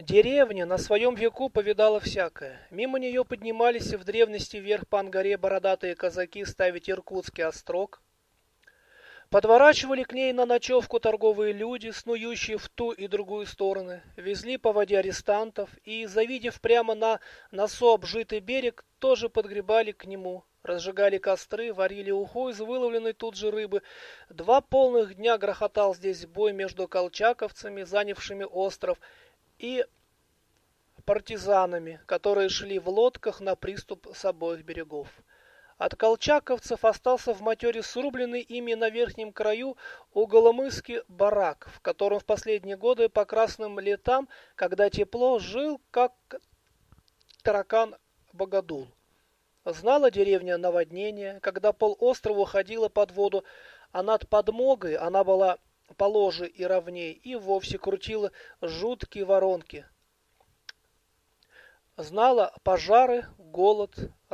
Деревня на своем веку повидала всякое. Мимо нее поднимались в древности вверх по Ангаре бородатые казаки ставить иркутский острог. Подворачивали к ней на ночевку торговые люди, снующие в ту и другую стороны, везли по воде арестантов и, завидев прямо на носу обжитый берег, тоже подгребали к нему, разжигали костры, варили уху из выловленной тут же рыбы. Два полных дня грохотал здесь бой между колчаковцами, занявшими остров, и партизанами, которые шли в лодках на приступ с обоих берегов. От колчаковцев остался в матере срубленный ими на верхнем краю у Голомыски барак, в котором в последние годы по красным летам, когда тепло, жил как таракан Богодул. Знала деревня наводнение, когда пол острова уходила под воду, а над подмогой она была положе и ровней, и вовсе крутила жуткие воронки. Знала пожары, голод,